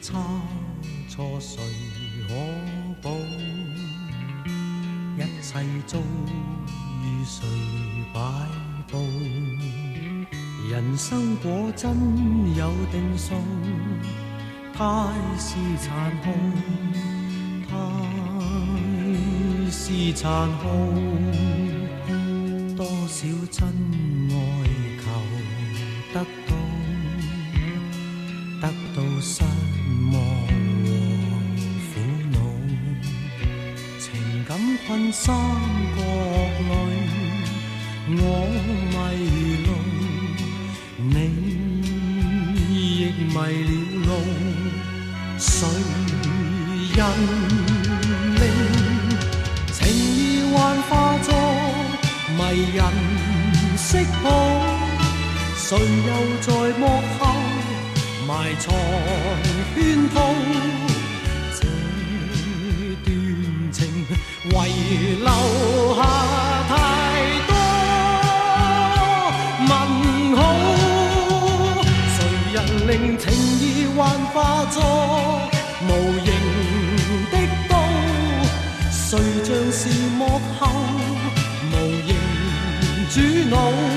差錯誰可補？一切遭遇誰擺佈？人生果真有定數，太是殘酷，太是殘酷。多少真愛求得到，得到。三国里，我迷路，你亦迷了路。谁人令情义幻化作迷人色诱？谁又在幕后埋藏圈套？留下太多问号，谁人令情意幻化作无形的刀？谁像是幕后无形主脑？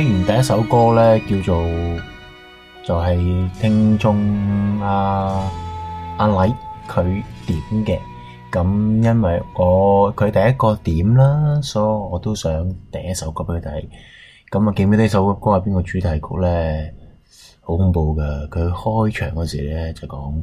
听完第一首歌咧，叫做就系听众阿阿礼佢点嘅，咁因为我佢第一个点啦，所以我都想第一首歌俾佢睇。咁啊，记唔记得呢首歌系边个主题曲咧？好恐怖噶，佢开场嗰时咧就讲。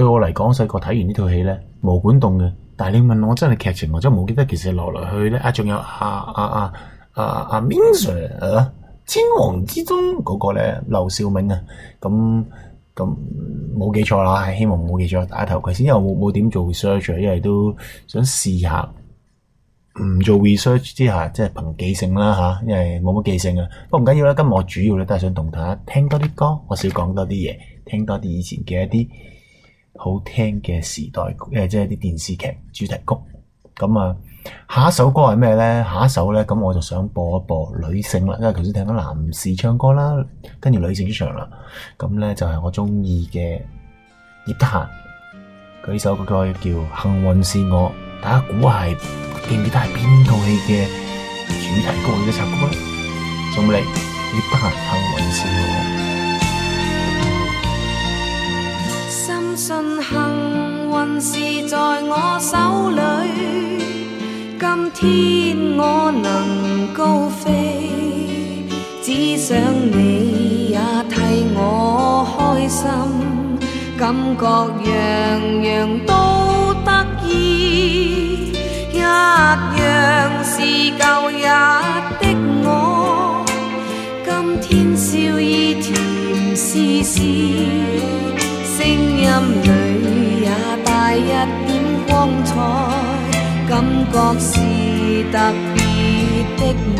对我嚟讲，细个睇完呢套戏咧，毛管动嘅。但系你问我真系剧情，我真系冇记得。其实落来去咧啊，仲有啊啊啊啊啊 m i n s h r 啊，天王之中嗰个咧刘少明啊。咁咁，冇记错啦，希望冇记错，打头佢先，因为冇冇点做 research，因为都想试下唔做 research 之下，即系凭记性啦吓，因为冇乜记性啊。不过唔紧要啦，今日我主要咧都系想同大家听多啲歌，我少讲多啲嘢，听多啲以前嘅一啲。好听嘅时代诶，即系啲电视剧主题曲。咁啊，下一首歌系咩咧？下一首咧，咁我就想播一播女性啦，因为头先听到男士唱歌啦，跟住女性出场啦。咁咧就系我中意嘅叶德娴呢首歌叫《幸运是我》，大家估下系记唔记得系边套戏嘅主题曲嘅首曲咧？仲嚟叶德娴《幸运是我》。相信幸运是在我手里，今天我能高飞，只想你也替我开心，感觉样样都得意。一样是旧日的我，今天笑意甜丝丝。声音里也带一点光彩，感觉是特别的。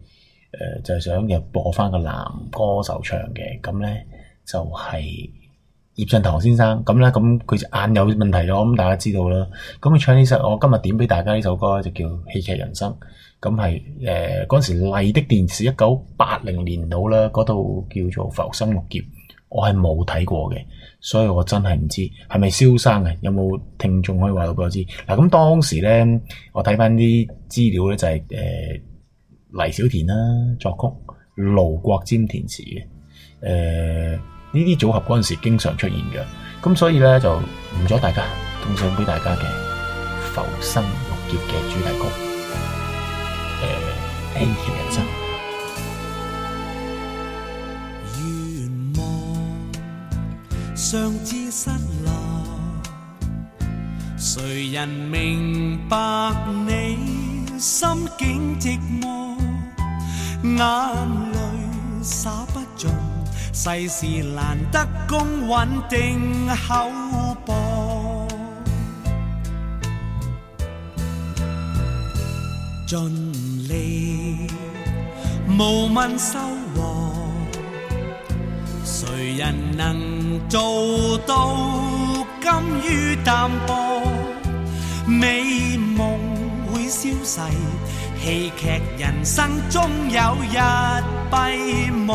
诶，就系想又播翻个男歌手唱嘅，咁咧就系叶振棠先生，咁咧咁佢就眼有问题嘅，咁大家知道啦。咁佢唱呢首，我今日点俾大家呢首歌就叫《戲剧人生》。咁系诶，嗰时丽的电视一九八零年到啦，嗰度叫做《浮生六劫》，我系冇睇过嘅，所以我真系唔知系咪萧生嘅，有冇听众可以话俾我知嗱？咁当时咧，我睇翻啲资料咧就系诶。黎小田啦作曲，卢国沾填词嘅，诶呢啲组合嗰阵时经常出现嘅，咁所以咧就唔阻大家送上俾大家嘅《浮生六劫》嘅主题曲，诶《悲情人生》。願望相知失落，誰人明白你？心境寂寞，眼泪洒不尽，世事难得公允定厚薄，尽力无问收获，谁人能做到甘于淡泊美梦？消逝，戏剧人生终有日闭幕。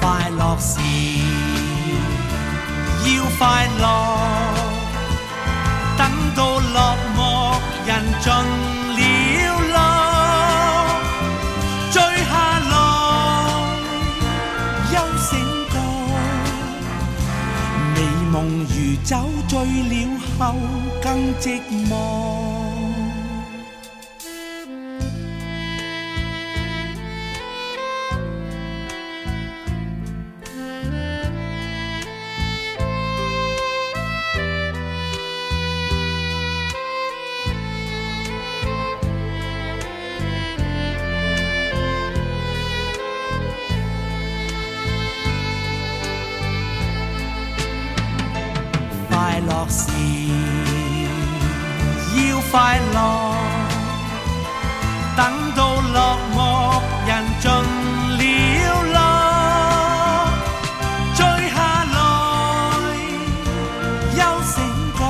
快乐时要快乐，等到落幕人尽。酒醉了后，更寂寞。乐时要快乐，等到落寞人尽了落，追下来休醒过，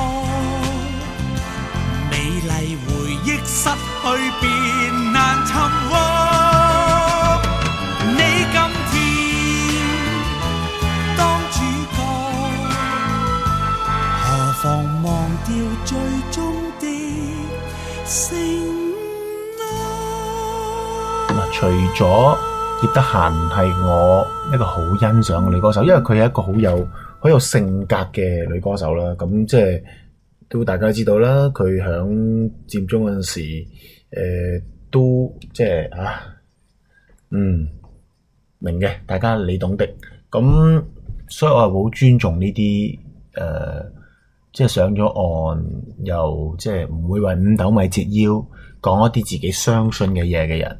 美丽回忆失去。除咗叶德娴系我一个好欣赏嘅女歌手，因为佢系一个好有好有性格嘅女歌手啦。咁即系都大家知道啦，佢响占中嗰阵时，诶都即系啊，嗯明嘅，大家你懂的。咁所以我系好尊重呢啲诶，即系上咗岸又即系唔会为五斗米折腰，讲一啲自己相信嘅嘢嘅人。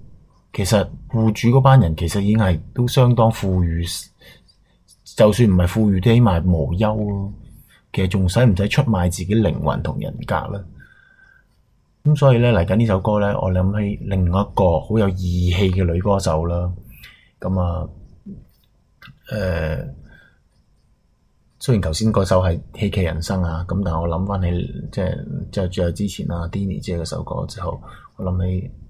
其实雇主嗰班人其实已经系都相当富裕，就算唔系富裕，都起码无忧咯。其实仲使唔使出卖自己灵魂同人格咧？咁所以咧嚟紧呢首歌咧，我谂起另一个好有义气嘅女歌手啦。咁啊，诶，虽然头先嗰首系《戏剧人生》啊，咁但系我谂翻起，即系即系仲有之前啊 Denny 姐嗰首歌之后，我谂起。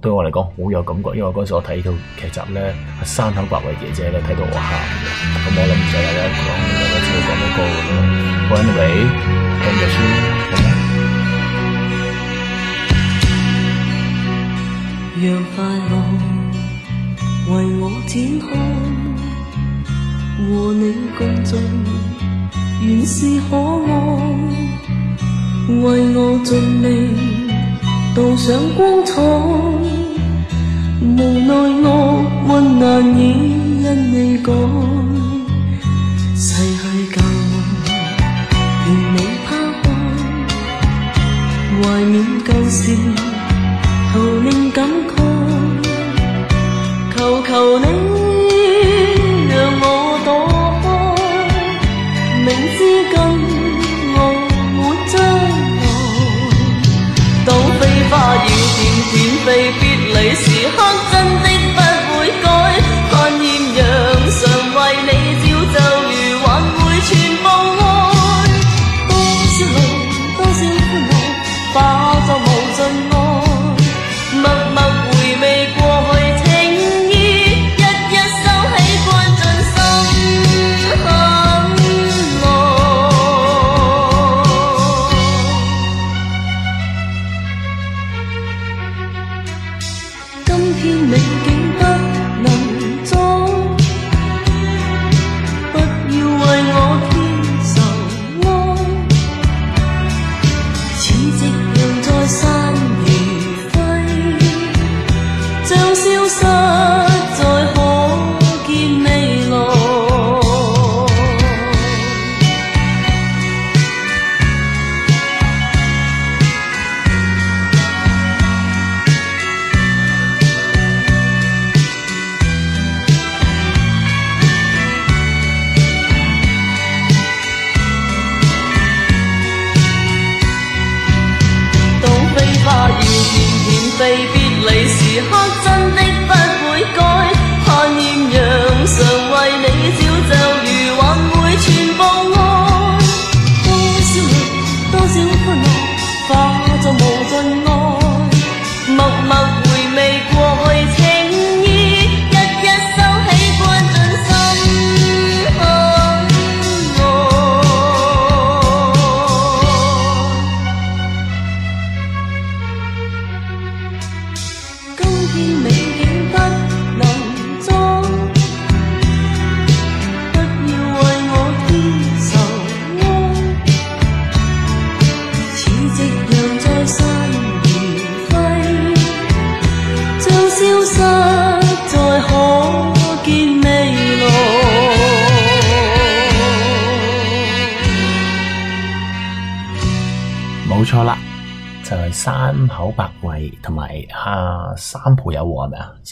对我嚟讲好有感觉，因为我嗰时我睇到剧集咧，系山口百惠姐姐咧睇到我喊，咁我谂唔使大家讲，今次要讲一个关伟关家超。让快乐为我展开，和你共进，原是可爱，为我尽力。道上光彩，无奈恶困难以因你改。逝去旧梦，愿你抛开，怀念旧事，徒令感慨。求求你。被别离时刻，真的。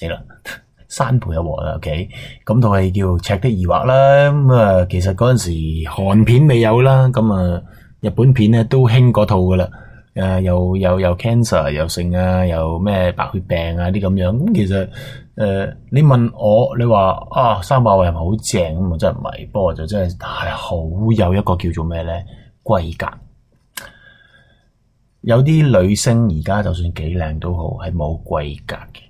死啦！三倍又和啦，OK，咁套系叫赤的疑惑啦。咁啊，其实嗰阵时韩片未有啦，咁啊，日本片咧都兴嗰套噶啦。诶，又又又 cancer 又剩啊，又咩白血病啊啲咁样。咁其实诶，你问我，你话啊，三百位系咪好正？咁啊，真系唔系。不过就真系系好有一个叫做咩咧，规格。有啲女星而家就算几靓都好，系冇贵格嘅。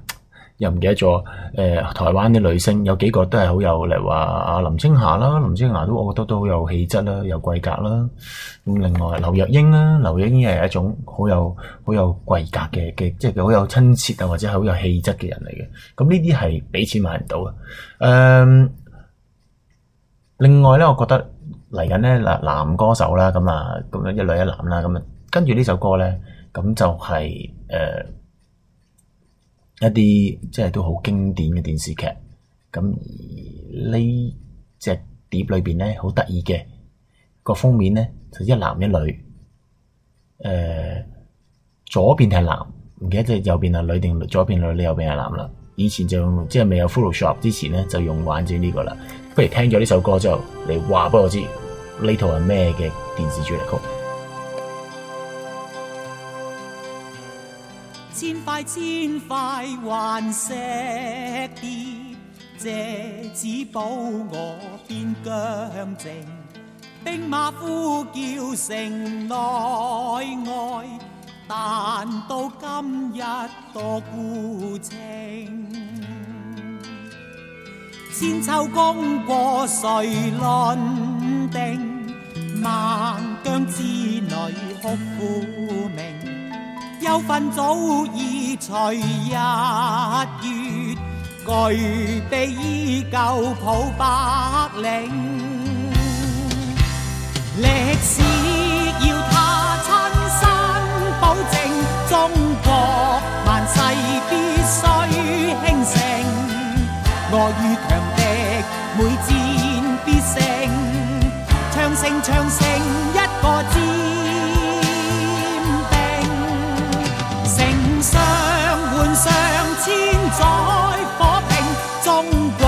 又唔記得咗？誒，台灣啲女星有幾個都係好有，例如話阿林青霞啦，林青霞都我覺得都好有氣質啦，有貴格啦。咁另外劉若英啦，劉若英係一種好有好有貴格嘅嘅，即係好有親切啊，或者係好有氣質嘅人嚟嘅。咁呢啲係俾錢買唔到嘅。誒，另外咧，我覺得嚟緊咧嗱，男歌手啦，咁啊，咁樣一女一男啦，咁啊，跟住呢首歌咧，咁就係誒。一啲即係都好經典嘅電視劇，咁呢只碟裏面咧好得意嘅個封面咧就一男一女，誒左邊係男，唔記得即係右邊係女定左邊女，你右邊係男啦。以前就即係未有 Photoshop 之前咧就用玩住呢個啦。不如聽咗呢首歌之後，你話俾我知呢套係咩嘅電視主題曲？千块千块还石叠，借指保我边疆静，兵马呼叫城内外，但到今日多孤清。千秋功过谁论定？万疆之内哭苦鸣。忧愤早已随日月，巨悲依旧抱白领。历史要他亲身保证，中国万世必须兴盛。我与强敌每战必胜，长城长城一个字。相换上千载火拼中国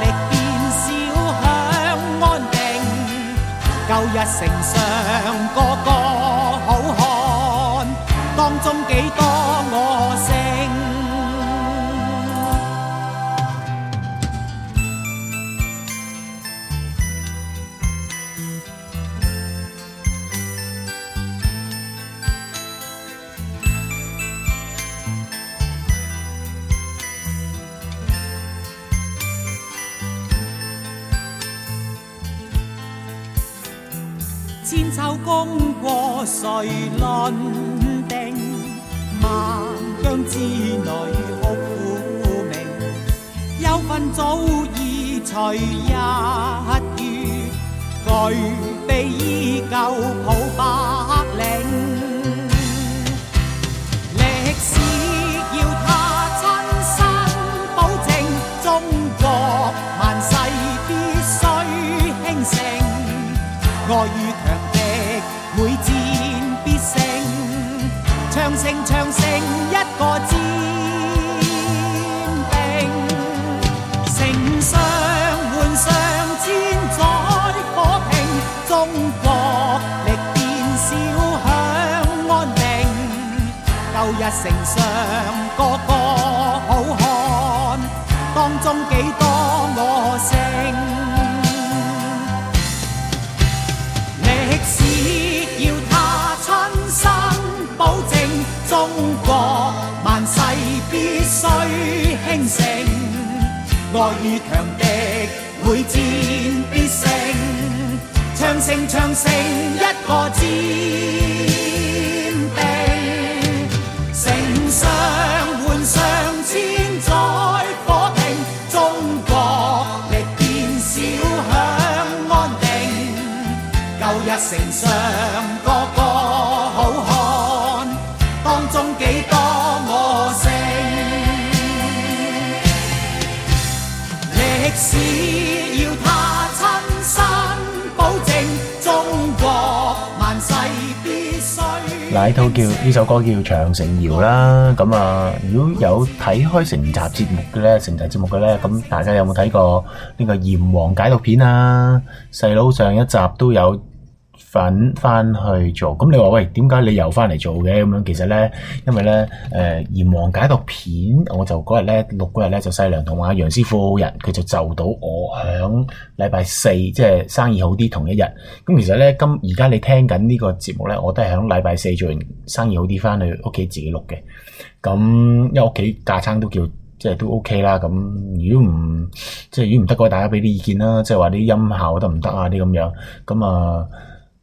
力变小享安定。旧日城上个个好汉当中几多。有功过谁论定？万疆之内哭苦鸣，忧愤早已随日月，巨悲依旧抱白领。叫长城窑啦，咁啊，如果有睇开成集节目嘅咧，成集节目嘅咧，咁大家有冇睇过呢个阎王解毒片啊？细佬上一集都有份翻去做，咁你话喂，点解你又翻嚟做嘅？咁样其实咧，因为咧，诶，阎王解毒片，我就嗰日咧，六嗰日咧，就细娘同阿杨师傅人，佢就就到我。礼拜四即系生意好啲同一日，咁其实咧今而家你听紧呢个节目咧，我都系响礼拜四做，完生意好啲翻去屋企自己录嘅。咁因屋企架撑都叫即系都 OK 啦。咁如果唔即系如果唔得嘅，大家俾啲意见啦，即系话啲音效得唔得啊啲咁样。咁啊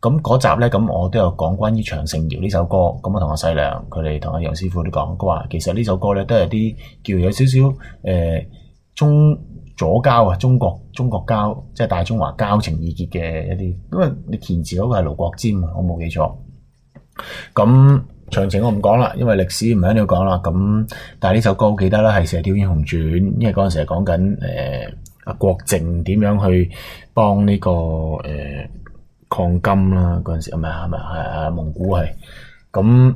咁嗰集咧，咁我都有讲关于《长城谣》呢首歌。咁我同阿细良佢哋同阿杨师傅都讲，话其实呢首歌咧都系啲叫有少少诶中。左交啊，中國中國交即係大中華交情義結嘅一啲，因為你填詞嗰個係盧國沾啊，我冇記錯。咁詳情我唔講啦，因為歷史唔喺一定講啦。咁但係呢首歌好記得啦，係《射雕英雄傳》，因為嗰陣時係講緊誒阿郭靖點樣去幫呢個誒抗金啦。嗰陣時啊，唔係咪係蒙古係咁。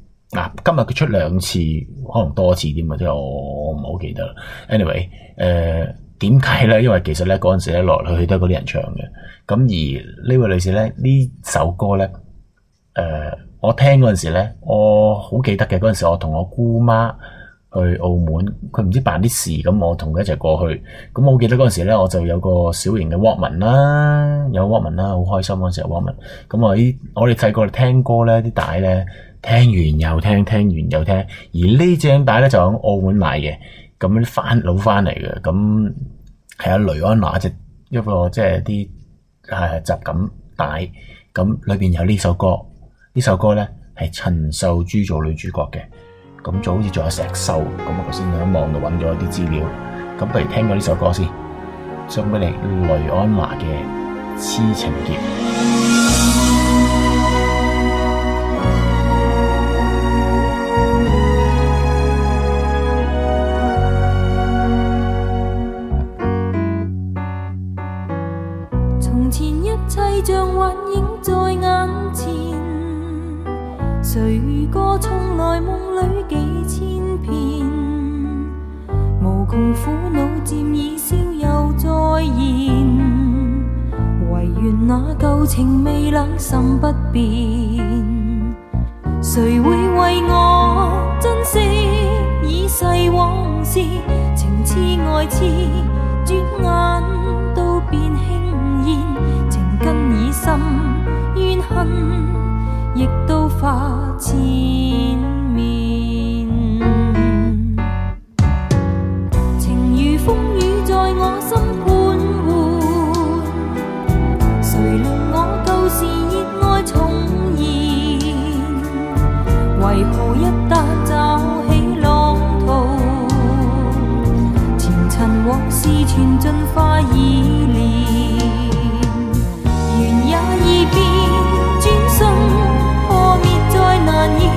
嗱，今日佢出兩次，可能多次添嘅，即系我唔好記得啦。anyway，誒點解咧？因為其實咧嗰陣時一落去，去都係嗰啲人唱嘅。咁而呢位女士咧，呢首歌咧，誒我聽嗰陣時咧，我好記得嘅。嗰陣時我同我姑媽去澳門，佢唔知辦啲事，咁我同佢一齊過去。咁我記得嗰陣時咧，我就有個小型嘅 w a l k m a n 啦，有 w a l k m a n 啦，好開心嗰陣時 w a m a n 咁咁喺我哋細個嚟聽歌咧，啲帶咧。听完又听，听完又听，而呢张带咧就喺澳门买嘅，咁翻老翻嚟嘅，咁系阿雷安娜一只一个即系啲诶集锦带，咁里边有呢首歌，呢首歌咧系陈秀珠做女主角嘅，咁就好似仲有石秀，咁我头先喺网度揾咗啲资料，咁不如听下呢首歌先，送俾你雷安娜嘅痴情劫。渐已消又再现。唯愿那旧情未冷心不变。谁会为我珍惜已逝往事？情似爱似，转眼都变轻烟。情根已深，怨恨亦都化痴。事全尽化已念，缘也已变，转瞬破灭再难现，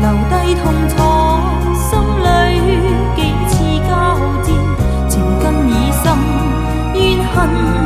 留低痛楚心里几次交战，情根已深怨恨。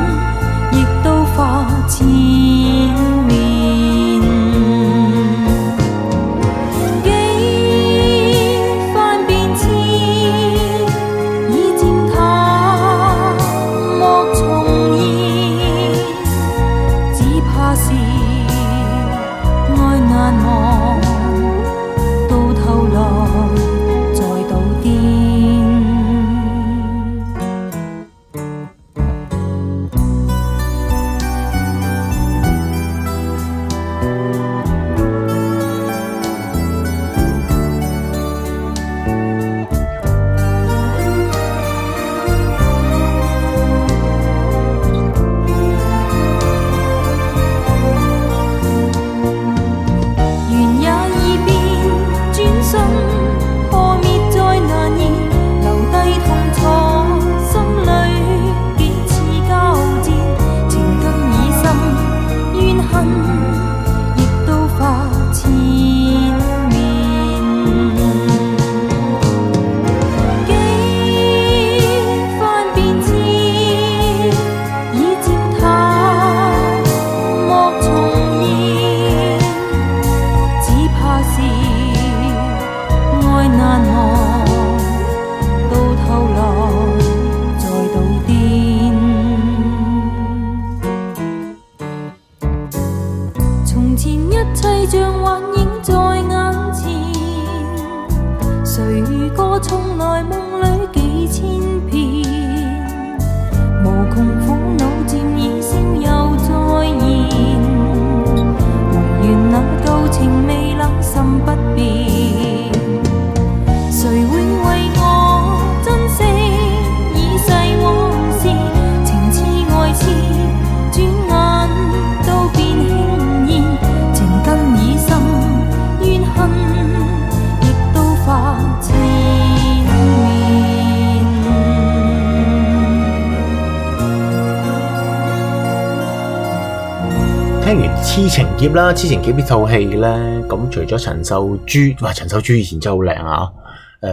啦，之前几部套戏咧，咁除咗陈秀珠，哇，陈秀珠以前真系好靓啊！诶，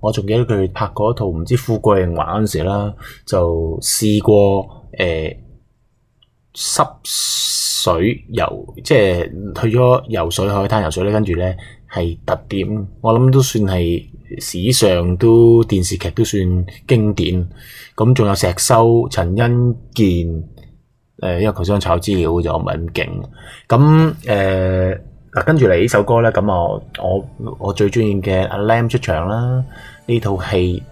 我仲记得佢拍过一套唔知富贵人玩嗰阵时啦，就试过诶，湿水游，即系去咗游水海滩游水咧，跟住咧系特点，我谂都算系史上都电视剧都算经典。咁仲有石修、陈恩健。诶，因为佢想炒资料就唔系咁劲。咁诶，嗱跟住嚟呢首歌咧，咁我我我最中意嘅阿 l a m 出场啦。呢套戏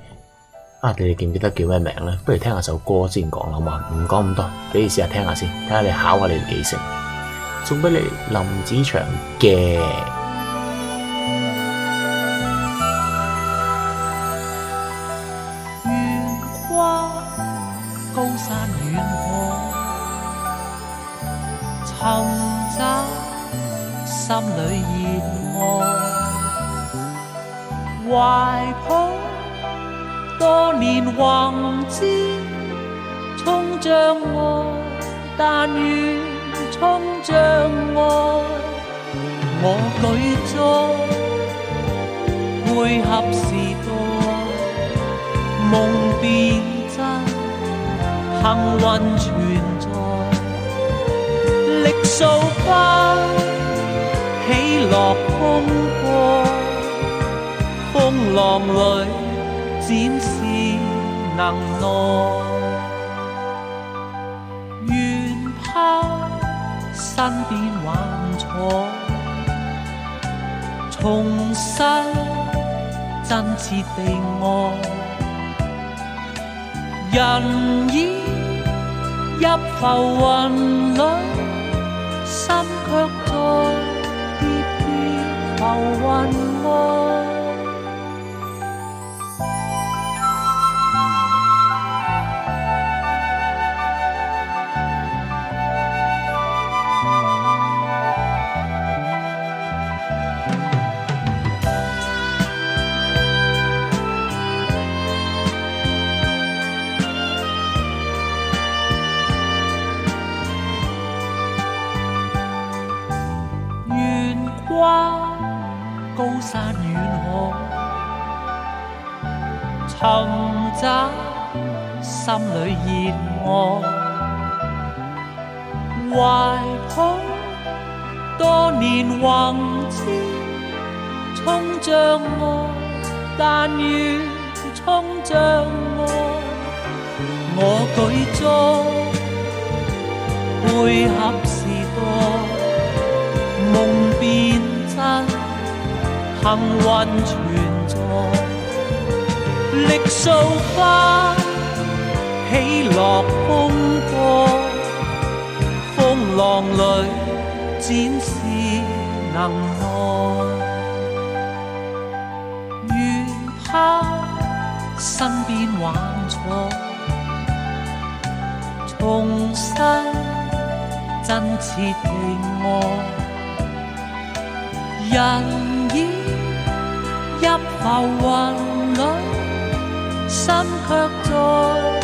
啊，你记唔记得叫咩名咧？不如听下首歌先讲啦，好嘛？唔讲咁多，俾你试下听下先，睇下你考下你嘅成，送俾你林子祥嘅。怀抱多年宏志，冲着爱，但愿冲着爱。我举座汇合时代，梦变真，幸运存在。力数不起落空过。浪里展示能耐，愿抛身边玩彩，重新真切地爱。人已入浮云里，心却在跌跌浮云外。里懷抱，多年宏志冲着我，但愿冲着我，我舉足配合時代，夢變真，幸運存在，力数不。起落风波，风浪里展示能耐。愿拋身边玩彩，重新真切地爱。人已入浮云里，心却在。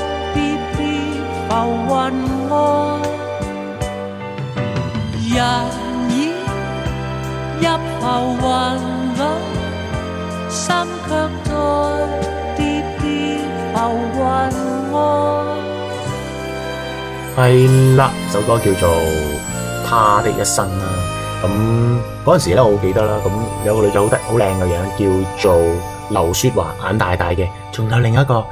跌跌哎啦，首歌叫做《他的一生》啦。咁嗰阵时咧，我记得啦。咁有个女仔好得好靓嘅样，叫做刘雪华，眼大大嘅。仲有另一个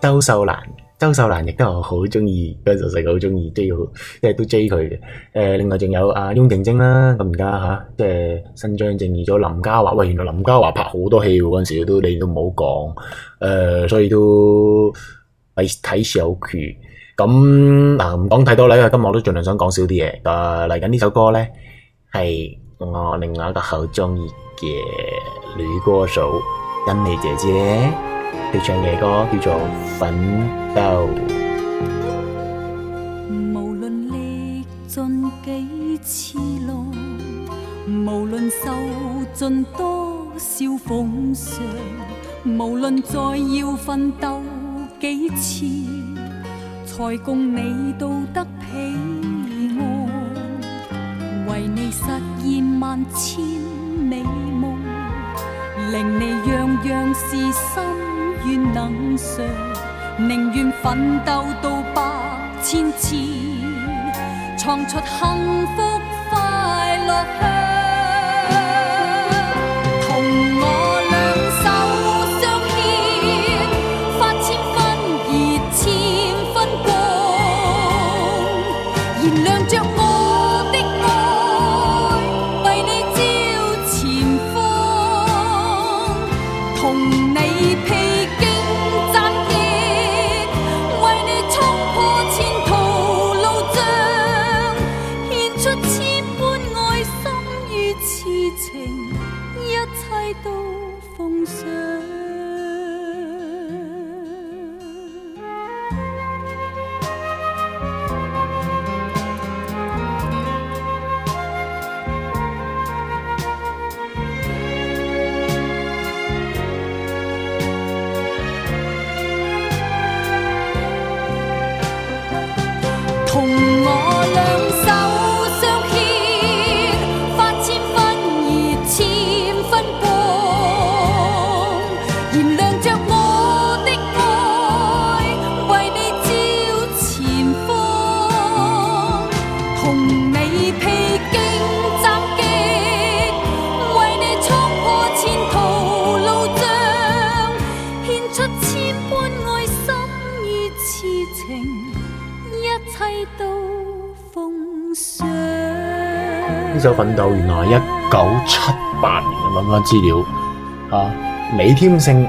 周秀兰。周秀兰亦都好中意，跟住成日好中意，追要即系都追佢嘅。诶，另外仲有阿翁静晶啦，咁而家吓即系新张正义咗林嘉华。喂，原来林嘉华拍好多戏，嗰阵时都你都唔好讲。诶，所以都系睇小佢。咁嗱，唔讲太多啦。今日我都尽量想讲少啲嘢。诶，嚟紧呢首歌咧，系我另外一个好中意嘅女歌手，欣美姐姐。唱嘅歌叫做《奋斗》。无论历尽几次路，无论受尽多少风霜，无论再要奋斗几次，才共你道得彼岸，为你实现万千美梦，令你样样是心。愿能谁宁愿奋斗到百千次，创出幸福快乐乡。所奮鬥，原來一九七八年搵翻資料啊！李添胜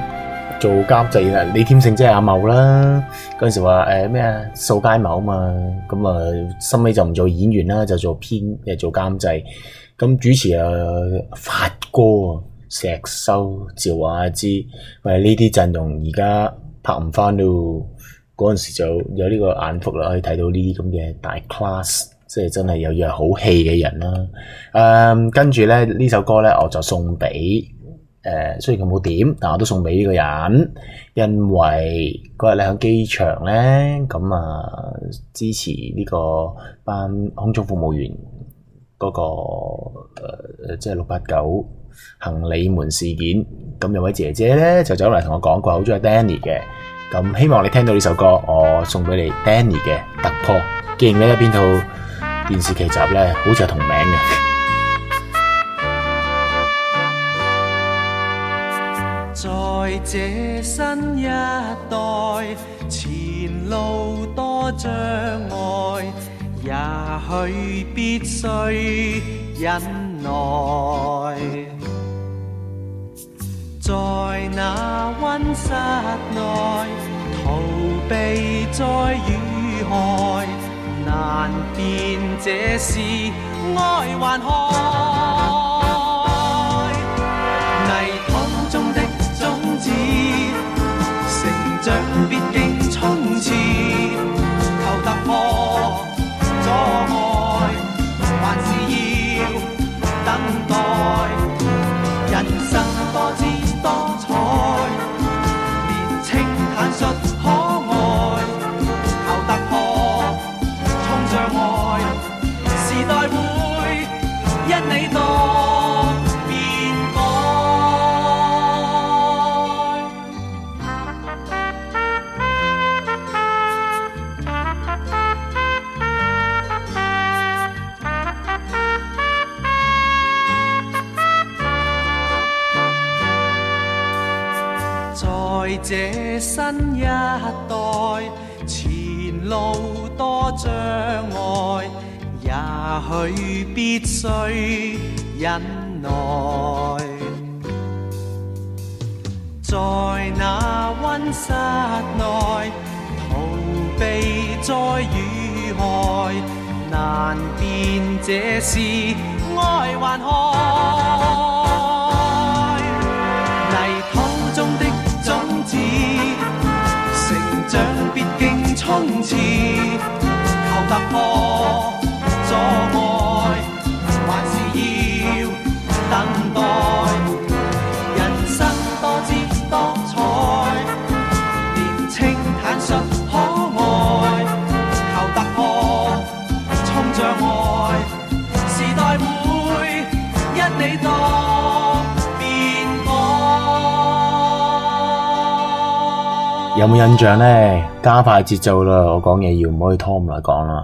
做監製啦，李添胜即系阿茂啦。嗰时時話咩啊，掃街茂啊嘛，咁啊，收尾就唔做演員啦，就做編，又做監製。咁主持啊發哥、石修、趙华芝，喂，呢啲陣容而家拍唔翻咯。嗰陣時就有呢個眼福啦，可以睇到呢啲咁嘅大 class。即系真係有样好戲嘅人啦。誒，跟住咧呢首歌咧，我就送俾誒。雖然佢冇點，但我都送俾呢個人，因為嗰日你喺機場咧，咁啊支持呢個班空中服務員嗰個即係六八九行李門事件。咁有位姐姐咧就走嚟同我講過，好中意 Danny 嘅。咁希望你聽到呢首歌，我送俾你 Danny 嘅突破。既然你喺邊套？电视剧集咧，好似系同名嘅。在这新一代，前路多障碍，也许必须忍耐。在那温室内，逃避再遇害。难辨这是爱还害，泥土中的种子成长。多在这新一代前路。必须忍耐，在那温室内逃避灾与害，难辨这是爱还害。泥土中的种子，成长必经冲刺，求突破。阻碍，还是要等待。人生多姿多彩，年青坦率可爱，求突破冲障碍，时代会因你多。改，有冇印象呢？加快节奏啦，我讲嘢要唔可以拖咁耐讲啦。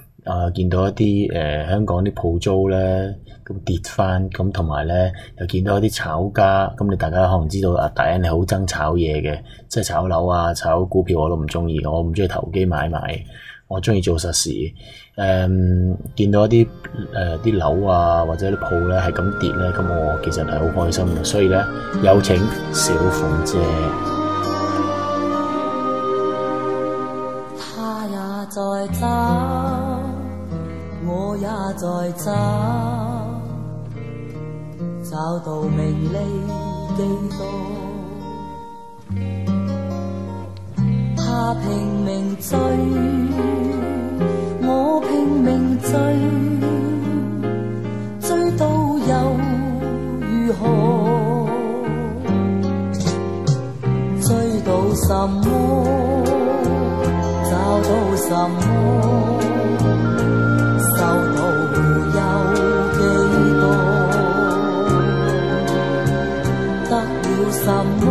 啊！見到一啲誒香港啲鋪租咧咁跌翻，咁同埋咧又見到一啲炒家，咁你大家可能知道啊，大人都好憎炒嘢嘅，即係炒樓啊、炒股票我都唔中意，我唔中意投機買賣，我中意做實事。誒，見到一啲誒啲樓啊或者啲鋪咧係咁跌咧，咁我其實係好開心嘅，所以咧有請小鳳姐。他也在找。我也在找，找到名利几多？他拼命追，我拼命追，追到又如何？追到什么？找到什么？some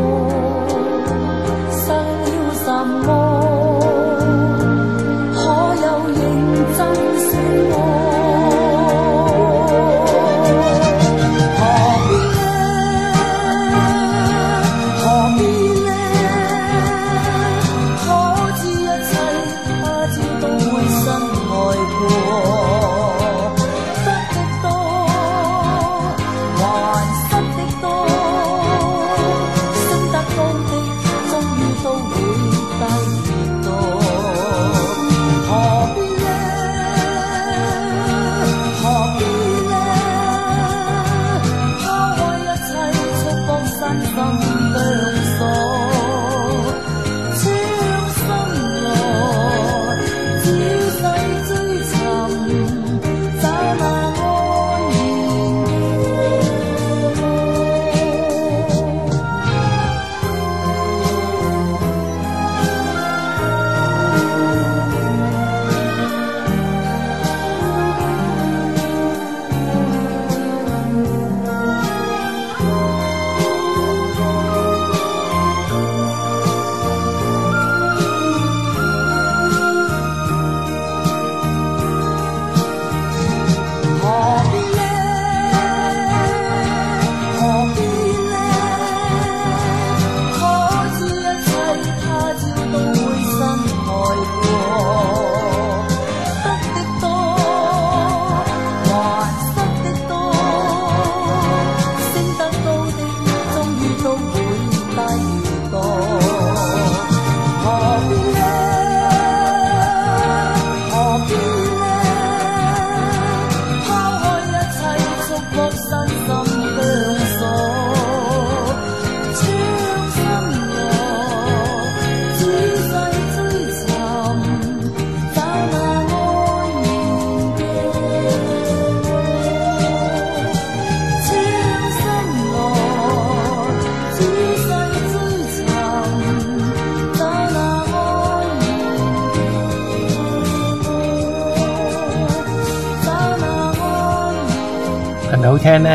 听咩？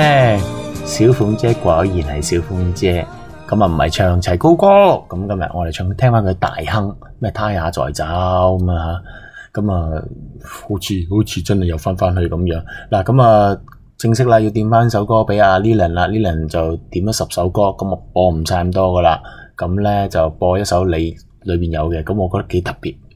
小凤姐果然系小凤姐，咁啊唔系唱齐高歌，咁今日我哋唱听翻佢大亨，咩他也在找咁啊吓，咁啊好似好似真系又翻翻去咁样。嗱咁啊，正式啦，要点翻首歌俾阿 l i l n 啦 l i l n 就点咗十首歌，咁啊播唔晒咁多噶啦，咁咧就播一首你里边有嘅，咁我觉得几特别。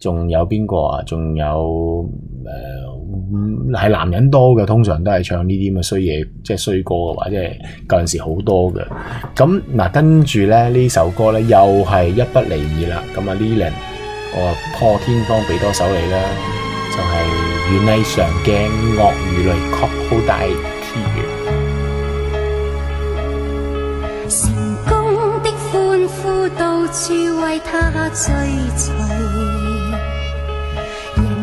仲有边个啊？仲有诶，系男人多嘅，通常都系唱呢啲咁嘅衰嘢，即系衰歌嘅话，即系近时好多嘅。咁嗱，跟住咧呢首歌咧，又系一不离二啦。咁啊 Lily，a 我破天荒俾多首你啦，就系远离长颈鳄鱼来扩好大。成功的欢呼到处为他聚随。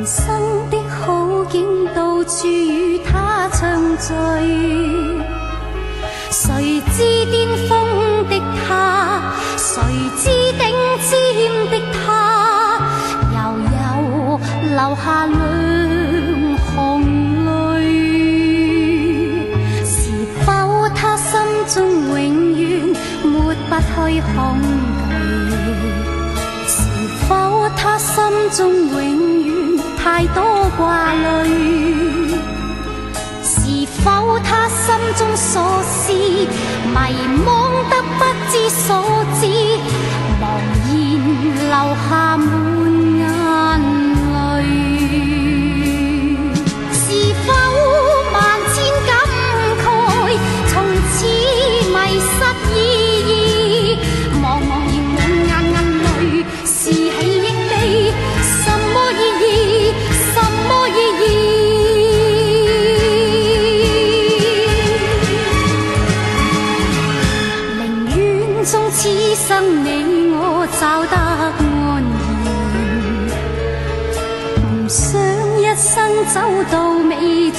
人生的好景，到處與他唱聚。谁知巅峰的他，谁知頂尖的他，又有留下兩行淚。是否他心中永遠抹不去恐懼？是否他心中永？太多挂虑，是否他心中所思，迷茫得不知所知，茫然留下满。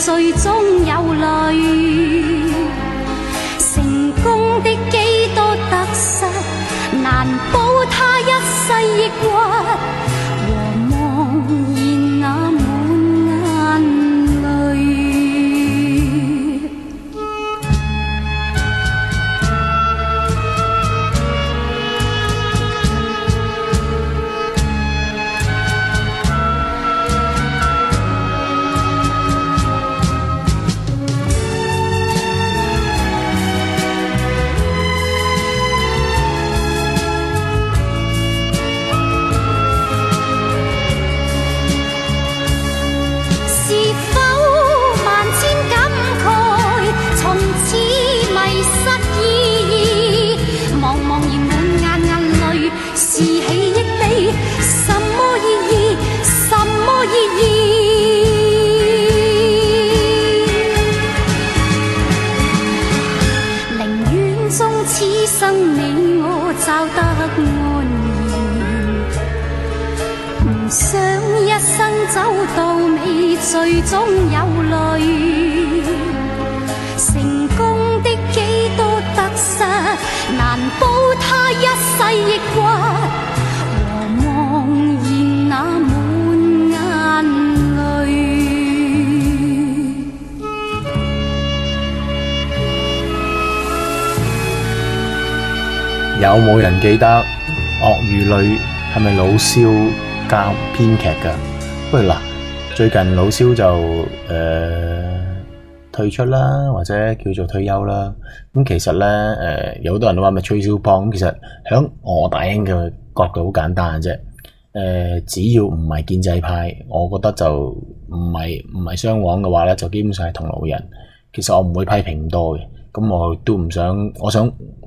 最终有泪，成功的几多得失，难保他一世抑郁。你我找得安然，唔想一生走到尾，最终有泪。成功的几多得失，难保他一世亦郁。有冇人记得《鳄鱼女》系咪老萧教编剧噶？喂嗱，最近老萧就诶退出啦，或者叫做退休啦。咁其实咧，诶有好多人都话咪吹萧胖。咁其实响我大英嘅角度好简单啫。诶，只要唔系建制派，我觉得就唔系唔系相往嘅话咧，就基本上系同路人。其实我唔会批评多嘅，咁我都唔想，我想。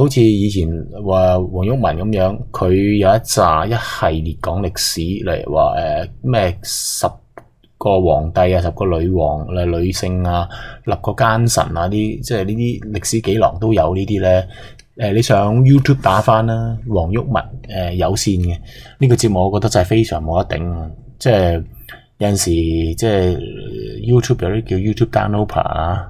好似以前話黃毓民咁樣，佢有一扎一系列講歷史，例如話誒咩十個皇帝啊，十個女王啊，女性啊，立個奸臣啊，啲即係呢啲歷史記郎都有呢啲咧。誒，你上 YouTube 打翻啦，黃毓民誒有線嘅呢個節目，我覺得就係非常冇得頂。即係有陣時即係 YouTube 有啲叫 YouTube d o w n d e r 啊。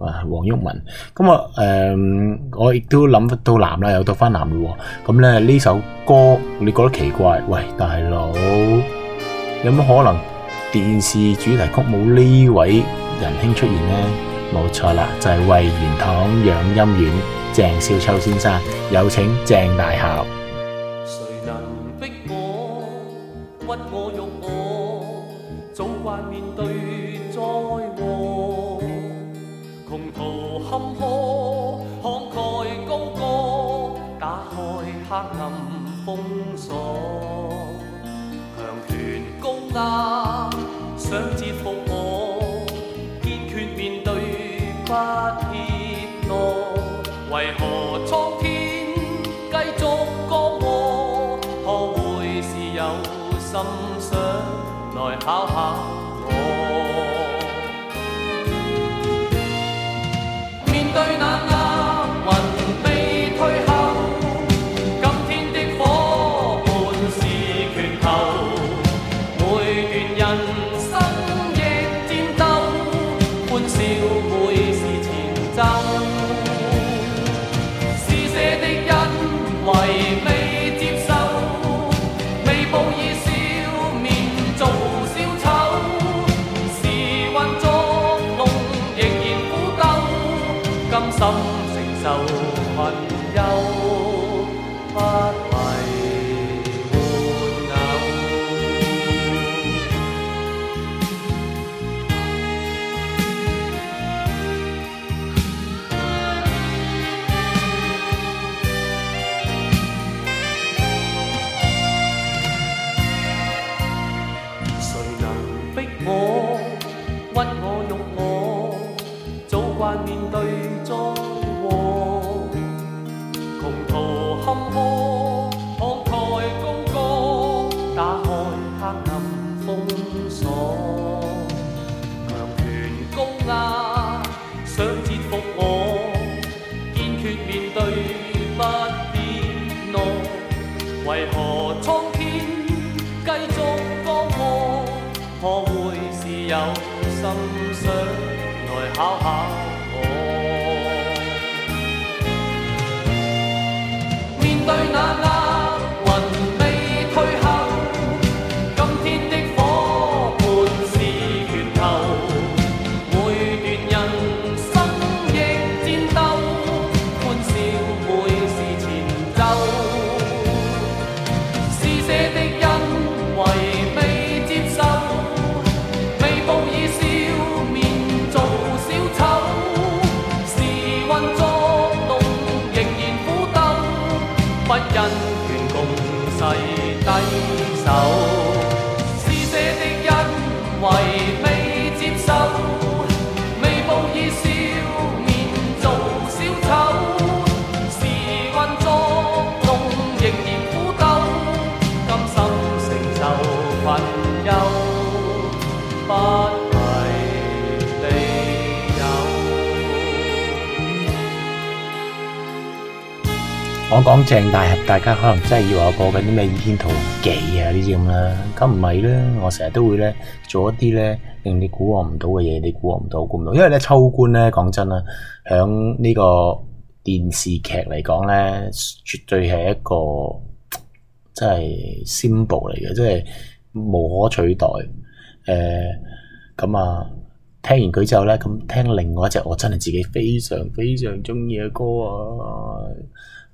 啊，黄毓文。咁啊，诶，我亦都谂到男啦，又到翻男嘞，咁咧呢首歌你觉得奇怪？喂，大佬，有冇可能电视主题曲冇呢位仁兄出现呢？冇错啦，就系魏元堂养音院郑少秋先生，有请郑大校。想折服我，坚决面对不怯懦。为何苍天继续降我？可会是有心想来考考？郑大侠，大家可能真系以为我过紧啲咩《倚天屠記》记》啊呢啲咁啦，咁唔系啦，我成日都会咧做一啲咧令你估我唔到嘅嘢，你估我唔到估唔到，因为咧秋官咧讲真啦，响呢个电视剧嚟讲咧，绝对系一个真系 o l 嚟嘅，即系无可取代。诶，咁啊，听完佢之后咧，咁听另外一只我真系自己非常非常中意嘅歌啊！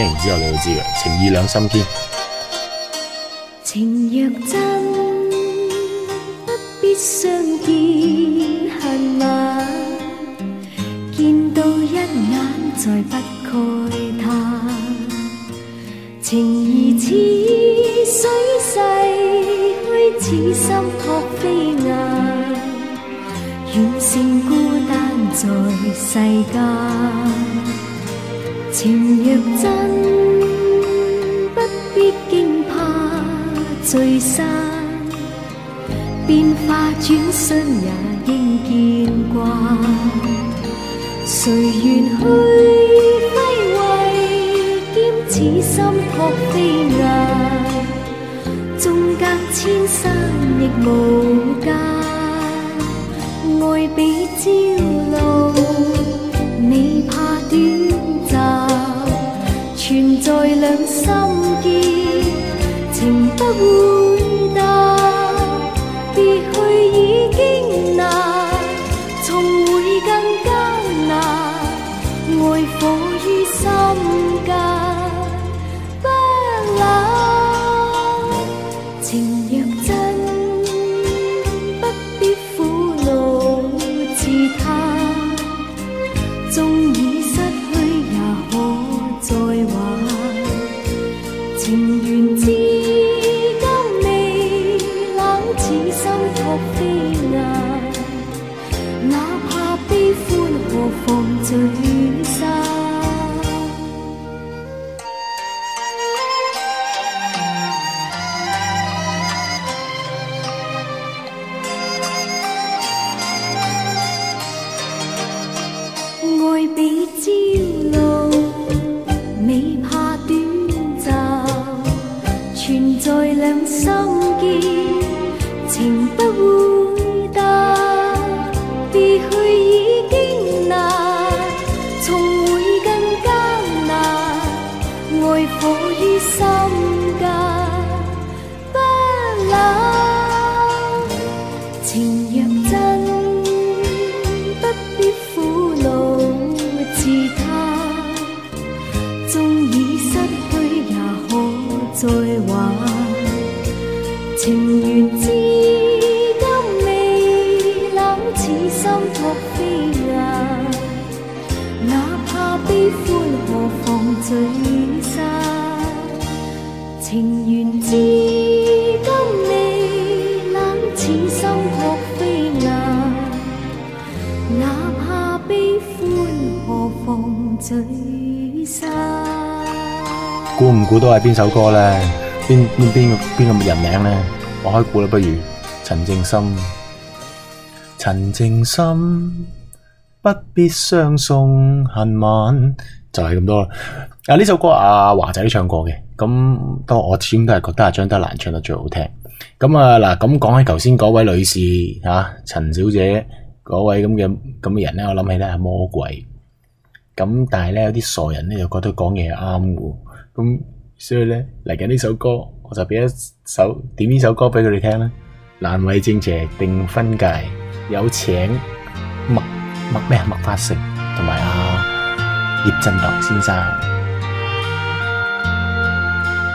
听完之后你就知嘅，情意两心坚。情若真，不必相见恨晚；见到一眼，再不慨叹。情义似水逝去，似心扑飞雁，远胜孤单在世间。情若真，不必驚怕聚散，變化轉身也應見慣。誰願去挥霍，兼此心托飛雁，縱隔千山亦無間，愛比朝露。再兩心結，情不會。情冷，怕悲估唔估到系边首歌咧？边边边个边个人名咧？我开估啦，不如陈静心。陈静心，不必相送恨晚。就系咁多啦，啊呢首歌阿华仔唱过嘅，咁都我始终都系觉得阿张德兰唱得最好听，咁啊嗱，咁讲起头先嗰位女士吓陈小姐嗰位咁嘅咁嘅人咧，我谂起咧系魔鬼，咁但系咧有啲傻人咧又觉得讲嘢啱嘅，咁所以咧嚟紧呢首歌，我就俾一首点呢首歌俾佢哋听啦，难为正邪定分界，有请麦麦咩麦发成同埋阿。叶振棠先生。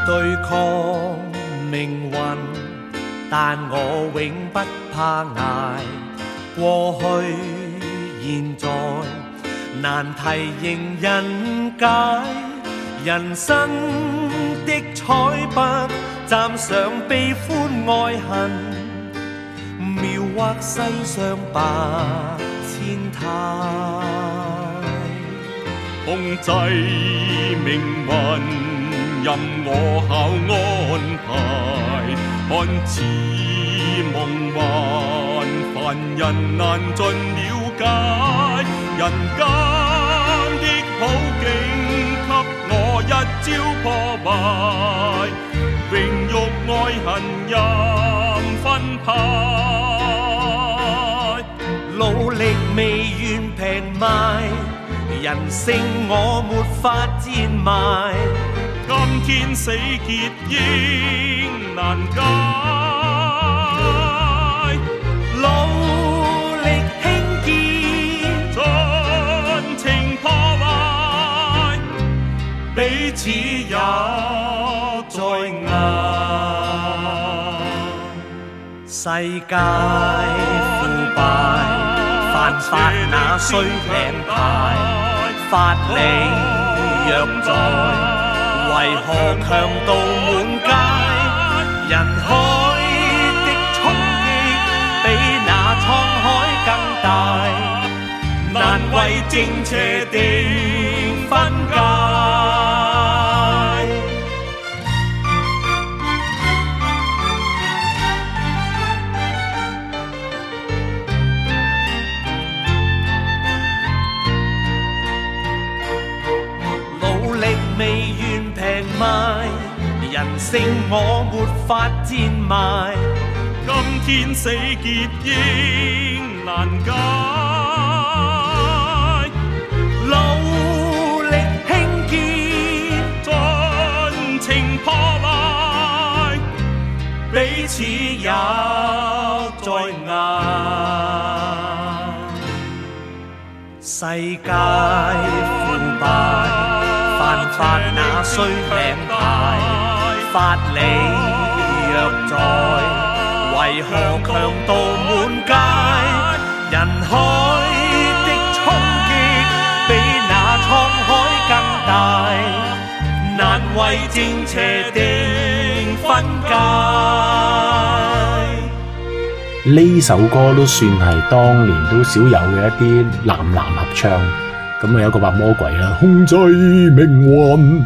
对抗命运，但我永不怕挨。过去现在，难题迎人解。人生的彩笔，蘸上悲欢爱恨，描画世上百千态。控制命运，任我巧安排。看似梦幻，凡人难尽了解。人间的好景，给我一招破败。荣辱爱恨任分派，努力未愿平卖。人性我没法贱卖，今天死结应难解，努力兴建，真情破坏，彼此也在挨，世界腐败，犯法那需领牌。法理若在，为何强盗满街？人海的冲击比那沧海更大，难为正邪定分界。我没法贱埋，今天死结应难解，努力兴建再情破败，彼此也在挨，世界腐大，办法那需领大。八里若在遗憾强度满街人海的冲击比那沧海更大难为正邪定分界呢首歌都算系当年都少有嘅一啲男男合唱咁啊有个白魔鬼啦控制命运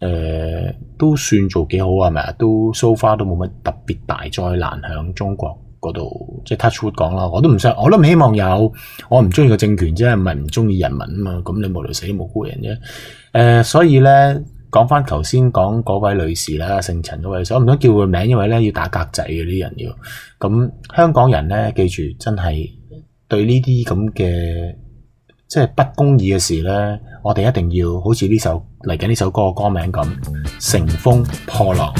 诶，都算做几好系咪啊？都 so far 都冇乜特别大灾难喺中国嗰度，即系 touch wood 讲啦。我都唔想，我都唔希望有。我唔中意个政权啫，唔系唔中意人民啊嘛。咁你无聊死無无辜人啫。诶，所以咧，讲翻头先讲嗰位女士啦，姓陈嗰位，我唔想叫佢名，因为咧要打格仔嘅啲人要。咁香港人咧，记住真系对呢啲咁嘅。即係不公義嘅事呢，我哋一定要好似呢首嚟緊呢首歌嘅歌名咁，乘風破浪。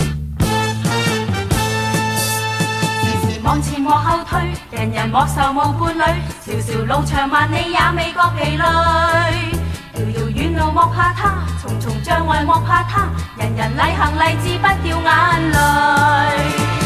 前往前往后退，人人莫愁无伴侣，条条路长万里也未觉疲累。遥遥远路莫怕他，重重障碍莫怕他，人人礼行礼智不掉眼泪。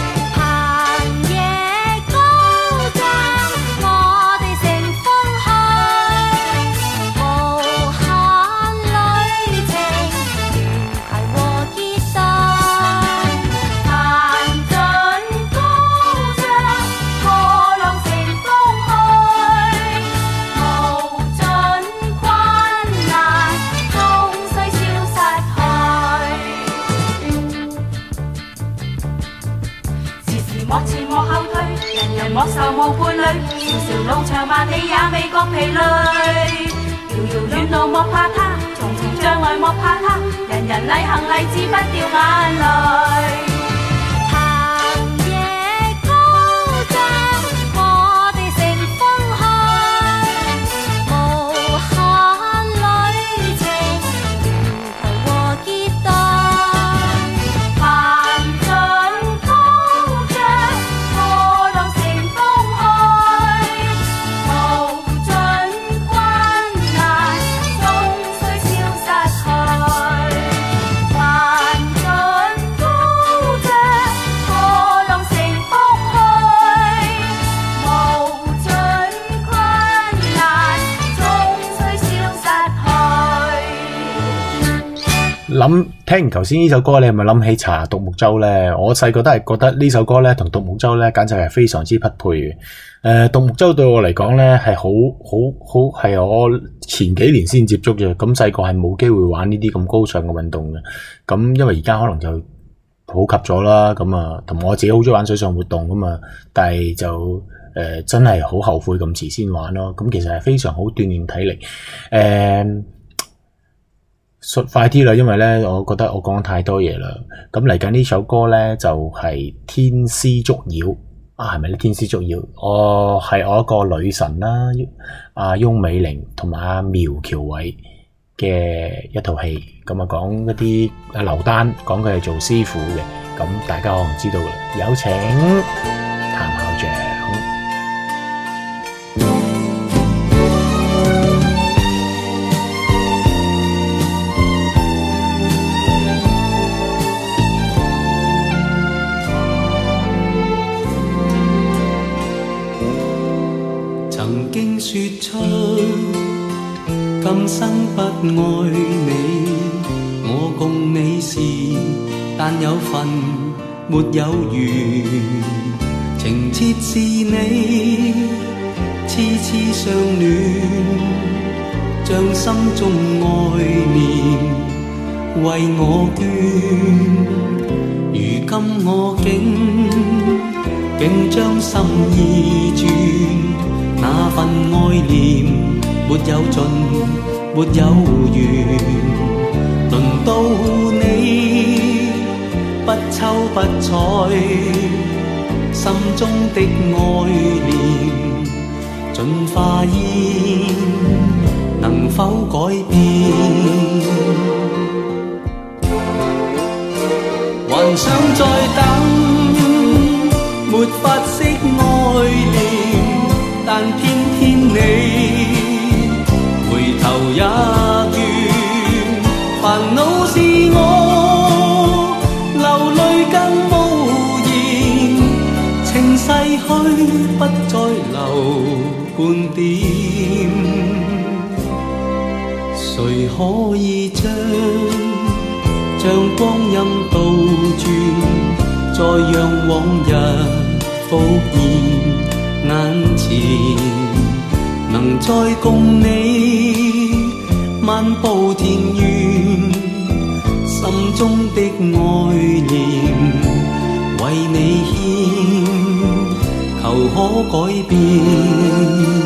無伴侶，笑笑老長萬里也未覺疲累。遙遙遠路莫怕他，重重障礙莫怕他，人人禮行禮節不掉眼淚。咁听完头先呢首歌，你系咪谂起查独木舟咧？我细个都系觉得呢首歌咧同独木舟咧，简直系非常之匹配。诶，独木舟对我嚟讲咧系好好好，系我前几年先接触嘅。咁细个系冇机会玩呢啲咁高尚嘅运动嘅。咁因为而家可能就普及咗啦。咁啊，同我自己好中意玩水上活动咁啊，但系就诶真系好后悔咁迟先玩咯。咁其实系非常好锻炼体力。诶。说快啲啦，因为咧，我觉得我讲太多嘢啦。咁嚟紧呢首歌咧，就系《天师捉妖》，啊，系咪咧《天师捉妖》？我系我一个女神啦，阿翁美玲同埋阿苗侨伟嘅一套戏，咁啊讲一啲阿刘丹讲佢系做师傅嘅，咁大家可能知道啦。有请。生不爱你，我共你是，但有份没有缘。情切是你，痴痴相恋，像心中爱念为我捐，如今我竟竟将心意转，那份爱念没有尽。没有缘，轮到你不抽不睬，心中的爱念尽化烟，能否改变？还想再等，没法释爱念，但偏偏你。可以将将光阴倒转，再让往日浮现眼前，能再共你漫步田园，心中的爱念为你牵，求可改变。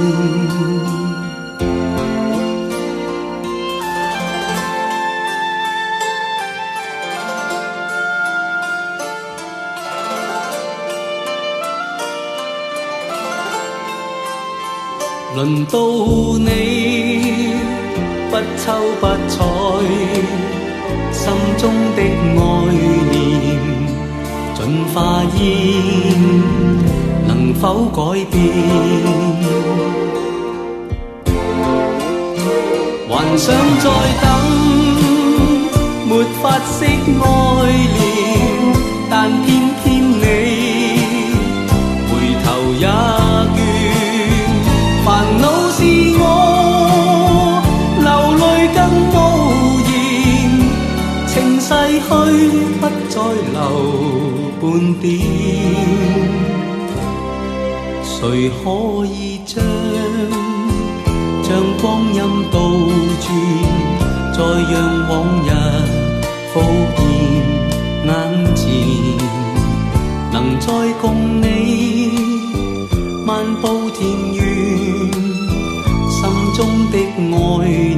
轮到你不抽不睬，心中的爱念尽化烟，能否改变？还想再等，没法释爱念。去不再留半点，谁可以将将光阴倒转，再让往日浮现眼前？能再共你漫步田园，心中的爱。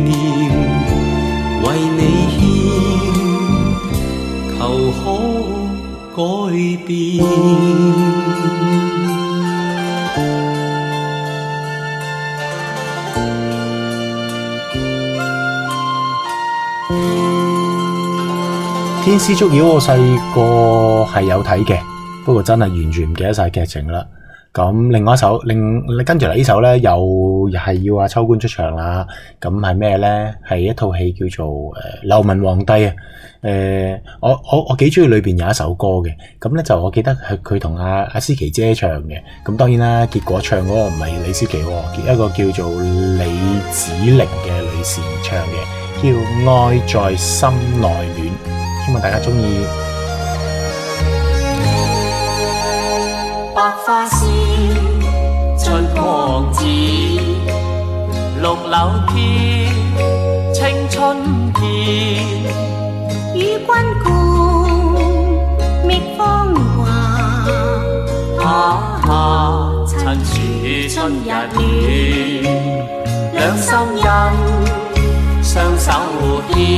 天师捉妖，我细个系有睇嘅，不过真系完全唔记得晒剧情啦。咁另外一首，另跟住嚟呢首咧又。又系要阿秋官出场啦，咁系咩咧？系一套戏叫做《诶刘文皇帝》诶，我我我几中意里边有一首歌嘅，咁咧就我记得佢佢同阿阿思琪姐唱嘅，咁当然啦，结果唱嗰个唔系李思琪，一个叫做李子玲嘅女士唱嘅，叫《爱在心内暖》，希望大家中意。白花仙春光子。六柳天，青春健。與君共覓芳華，啊！趁暑春日暖，兩心印，雙手牽。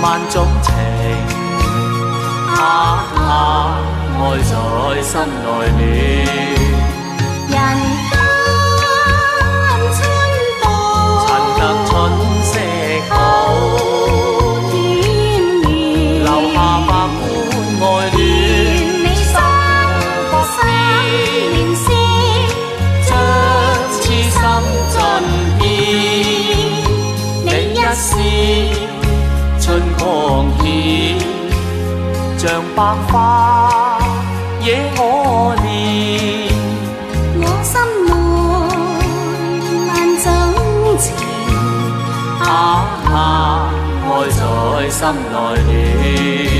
萬種情。下下，愛在心內了。像百花惹我憐。我心悶萬種情，啊啊，愛在心內暖。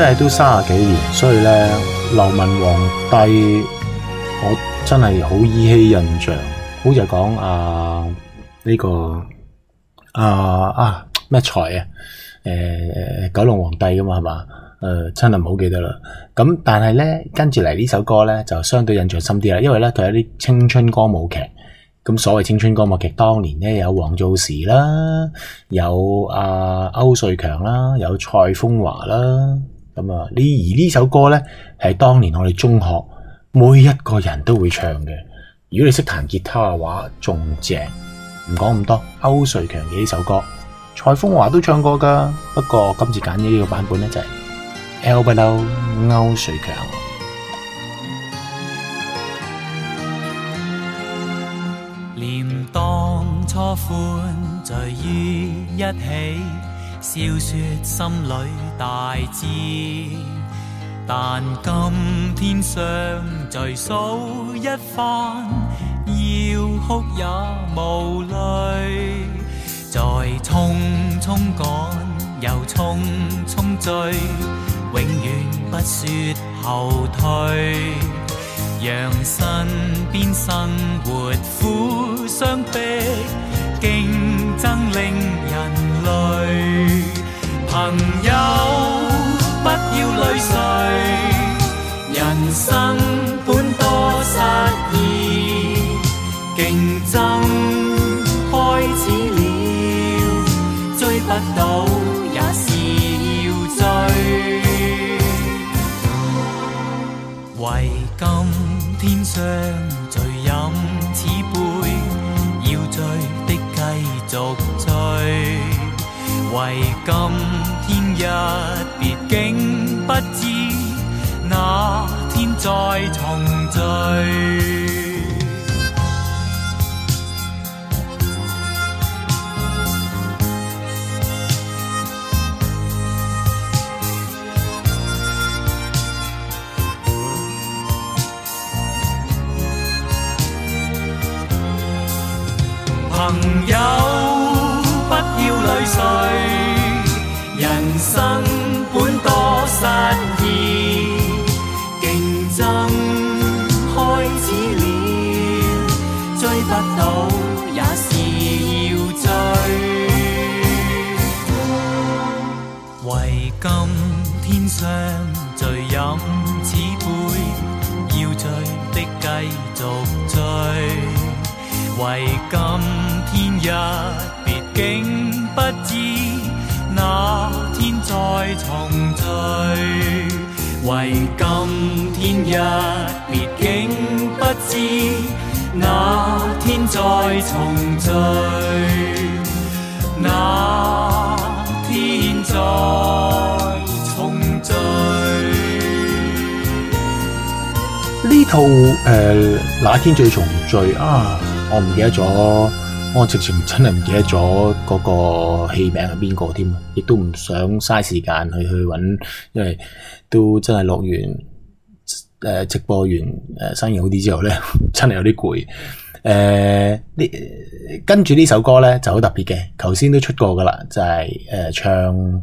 即系都三十几年，所以咧，刘文皇帝我真系好依稀印象，好似讲啊呢个啊啊咩才啊，诶九龙皇帝噶嘛系嘛？诶真系唔好记得啦。咁但系咧，跟住嚟呢首歌咧，就相对印象深啲啦，因为咧佢有啲青春歌舞剧。咁所谓青春歌舞剧，当年咧有黄造时啦，有啊欧瑞强啦，有蔡风华啦。咁啊！呢而呢首歌咧，系当年我哋中学每一个人都会唱嘅。如果你识弹吉他嘅话，仲正。唔讲咁多，欧瑞强嘅呢首歌，蔡枫华都唱过噶。不过今次拣呢个版本咧，就系《L b e l o 欧瑞强。念当初欢聚于一起。笑说心里大志，但今天相聚数一番，要哭也无泪。在匆匆赶，又匆匆追，永远不说后退。让身边生活苦相逼，竞争令人累。朋友，不要淚垂，人生本多失意，競爭開始了，追不到也是要追。為今天相聚飲此杯，要醉的繼續醉。為今天一別竟不知那天再重聚。朋友。天上聚飲此杯，要醉的繼續醉。為今天一別竟不知，那天再重聚。為今天一別竟不知，那天再重聚。那天再。呢套诶，哪天再重聚啊！我唔记得咗，我直情真系唔记得咗嗰个戏名系边个添，亦都唔想嘥时间去去揾，因为都真系落完诶直播完诶，生意好啲之后咧，真系有啲攰。诶，呢跟住呢首歌咧就好特别嘅，头先都出过噶啦，就系诶唱。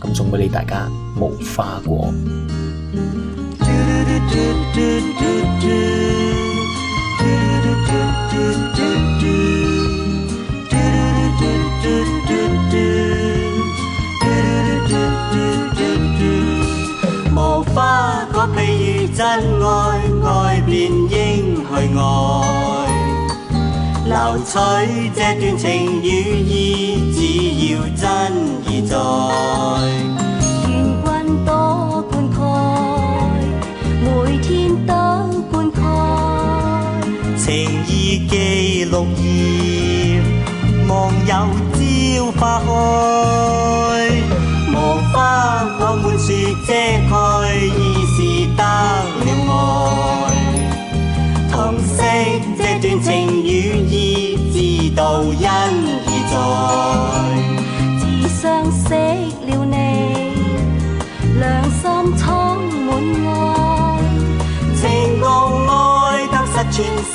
咁送俾你大家，无花果。无花果譬如真爱，爱便应去恶。留取这段情与义，只要真意在。愿君多灌溉，每天都灌溉，情意记绿叶，望有朝花开。无花我满树遮盖。changing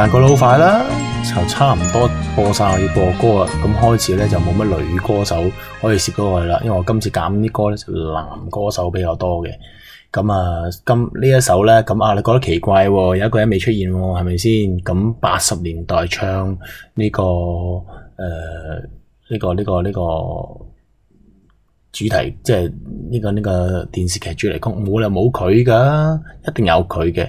但佢老快啦，就差唔多播晒要播歌啦。咁开始咧就冇乜女歌手可以涉到去啦。因为我今次拣啲歌咧就男歌手比较多嘅。咁啊，今呢一首咧，咁啊你觉得奇怪，有一个人未出现，系咪先？咁八十年代唱呢个诶，呢个呢个呢个主题，即系呢个呢个电视剧主题曲，冇啦冇佢噶，一定有佢嘅。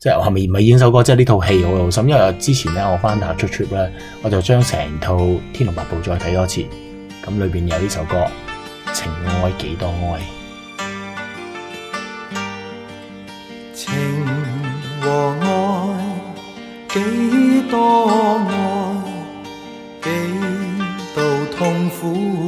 即系我系咪咪演首歌？即系呢套戏我好心，因为之前咧我翻下出出咧，我就将成套《天龙八部》再睇多次，咁里边有呢首歌《情爱几多爱》。情和爱，几多爱，几度痛苦。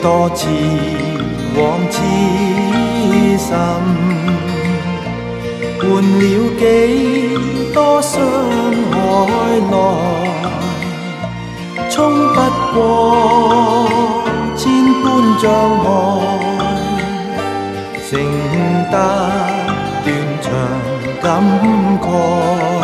多次往痴心，換了幾多傷海內，衝不過千般障礙，剩得斷腸感慨。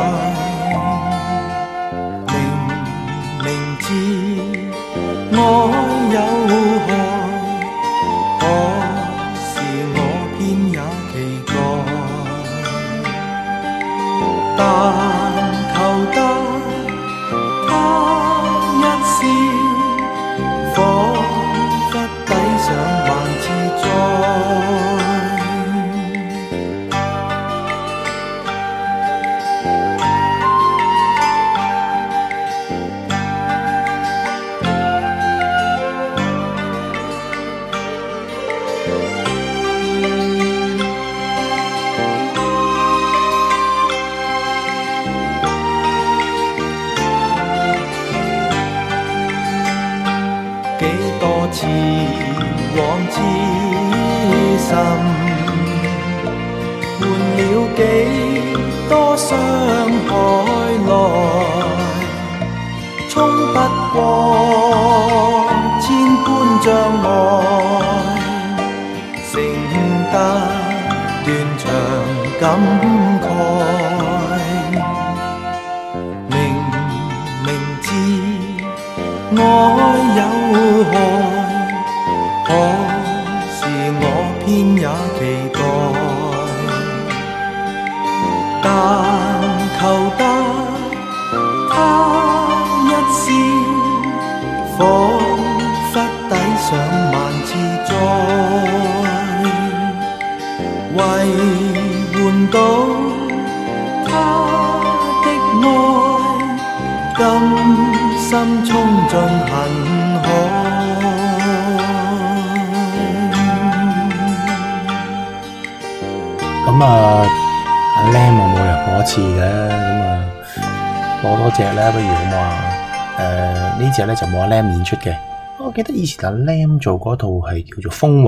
之后咧就冇阿 l a m 演出嘅，我记得以前阿 l a m 做嗰套系叫做《风云》，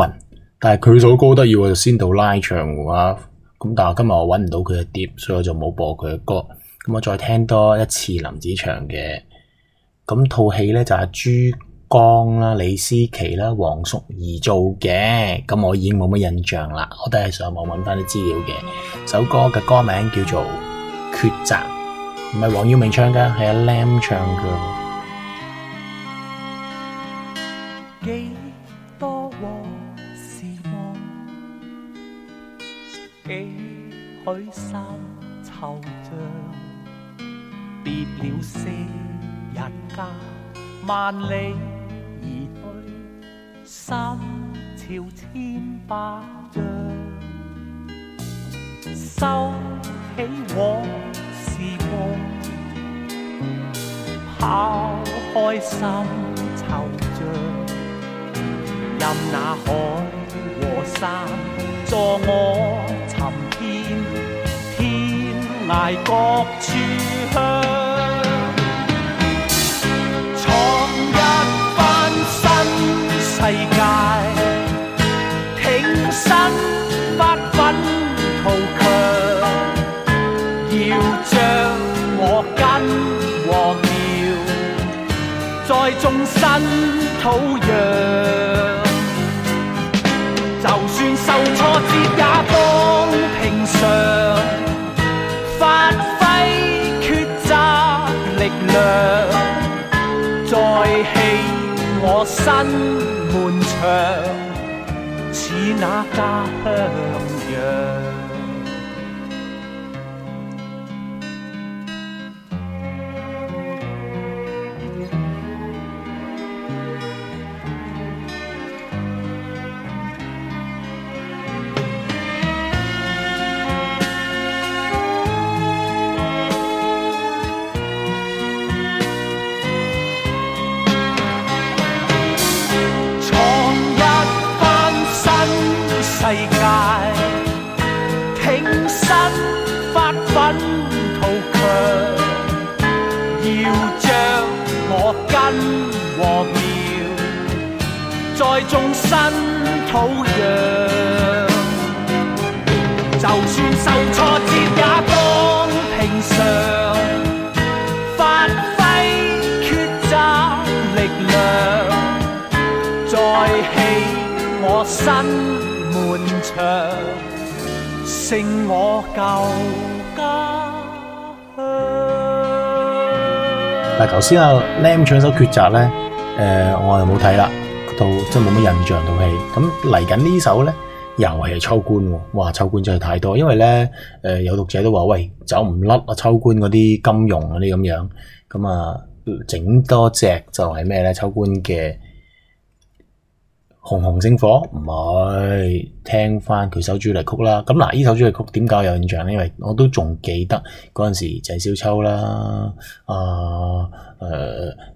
但系佢首歌得意我就先到拉长嘅，咁但系今日我搵唔到佢嘅碟，所以我就冇播佢嘅歌，咁我再听多一次林子祥嘅，咁套戏咧就阿朱刚啦、李思琪啦、黄淑仪做嘅，咁我已经冇乜印象啦，我都系上网搵翻啲资料嘅，首歌嘅歌名叫做《抉择》，唔系黄耀明唱噶，系阿 l a m 唱噶。万里而去，心潮千百丈。收起往事梦，抛开心惆怅。任那海和山助我寻遍天涯各处。在众生土壤，就算受挫折也当平常，发挥抉择力量，再起我新满墙，似那家乡。好样，就算受挫折也当平常，发挥抉择力量，再起我新满墙，胜我旧家乡。嗱，头先阿 l a m 唱首抉择咧，诶，我又冇睇啦。都真冇乜印象套戏，咁嚟紧呢首咧，又系秋官喎！哇，秋官真系太多，因为咧，诶，有读者都话喂，走唔甩啊，秋官嗰啲金融嗰啲咁样，咁啊，整多只就系咩咧？秋官嘅红红星火，唔系听翻佢首主题曲啦。咁嗱，呢首主题曲点解有印象咧？因为我都仲记得嗰阵时郑少秋啦，啊，诶。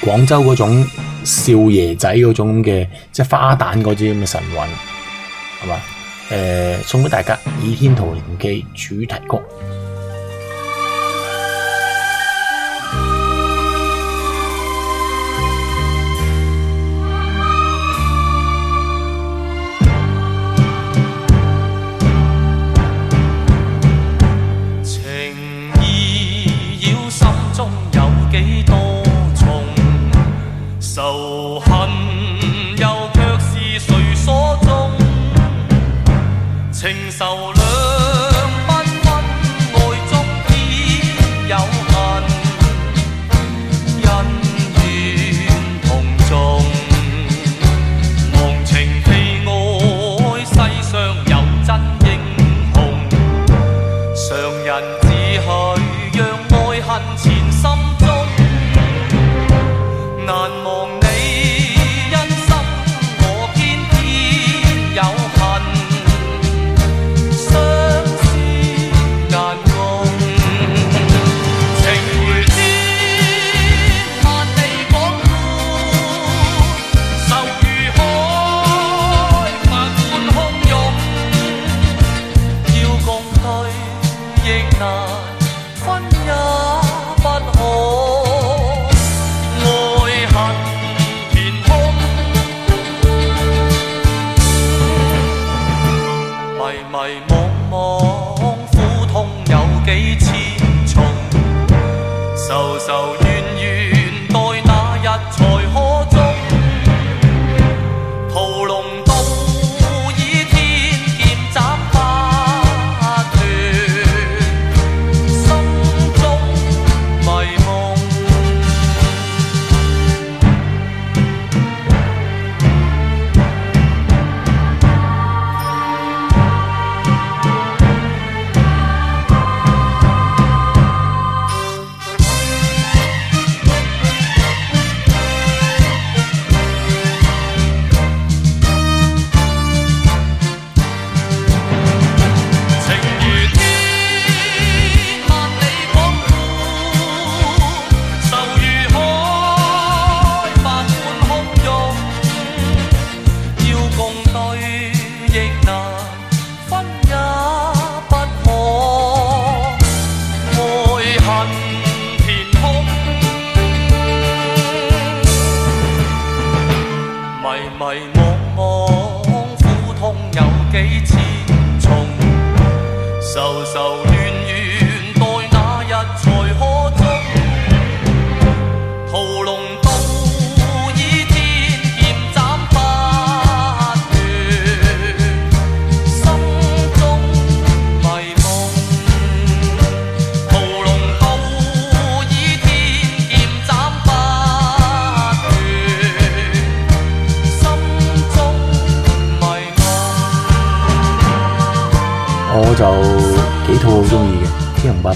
广州嗰种少爷仔嗰种嘅即系花旦嗰啲咁嘅神韵，系嘛？诶，送俾大家《倚天屠龙记》主题曲。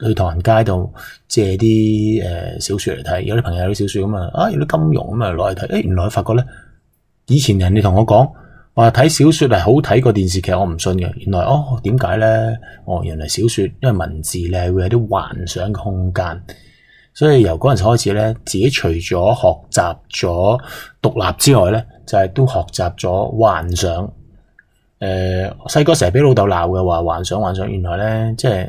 去唐人街度借啲诶小说嚟睇，有啲朋友有啲小说咁啊，啊有啲金融咁啊攞嚟睇，诶原来发觉咧，以前人哋同我讲话睇小说系好睇过电视剧，我唔信嘅。原来哦，点解咧？哦原来小说因为文字咧会有啲幻想嘅空间，所以由嗰阵时开始咧，自己除咗学习咗独立之外咧，就系都学习咗幻想。诶，细个成日俾老豆闹嘅话幻想幻想，原来咧即系。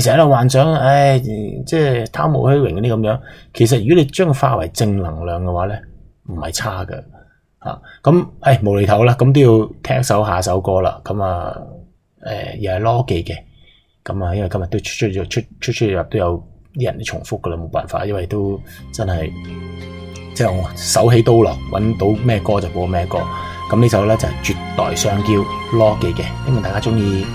成日喺度幻想，唉，即系贪慕虚荣嗰啲咁样。其实如果你将化为正能量嘅话咧，唔系差嘅吓。咁唉无厘头啦，咁都要听首下首歌啦。咁啊，诶，又系 l o g i 嘅。咁啊，因为今日都出出入出出出入都有啲人都重复噶啦，冇办法，因为都真系即系我手起刀落，揾到咩歌就播咩歌。咁呢首咧就系绝代双骄 l o g i 嘅，希望大家中意。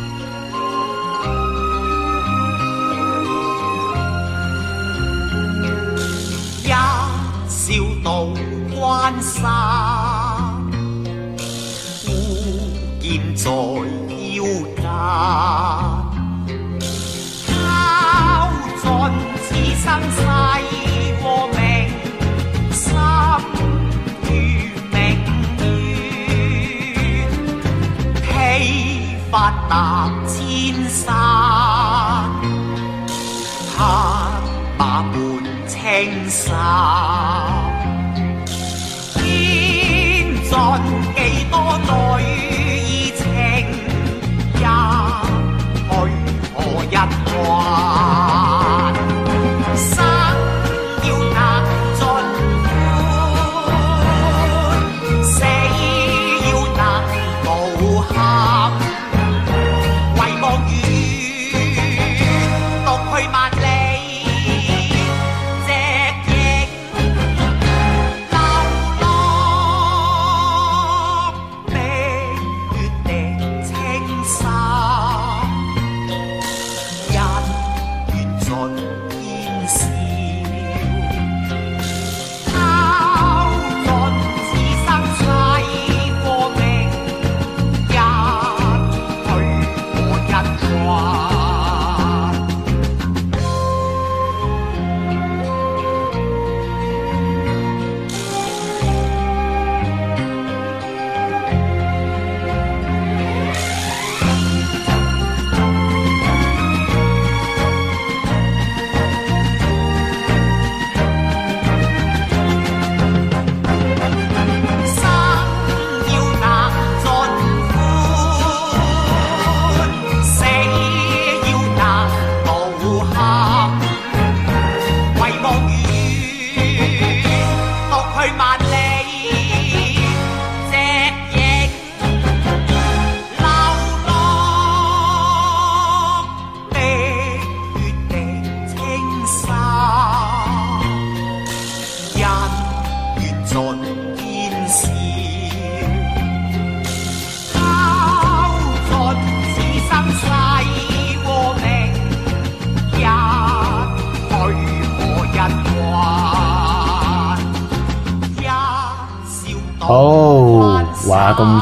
笑度關沙，孤劍在腰間，敲盡此生世和命，心如明月，披髮踏千山，黑馬。情愁，天尽几多女儿情，一去何日还？